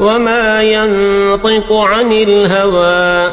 وما ينطق عن الهوى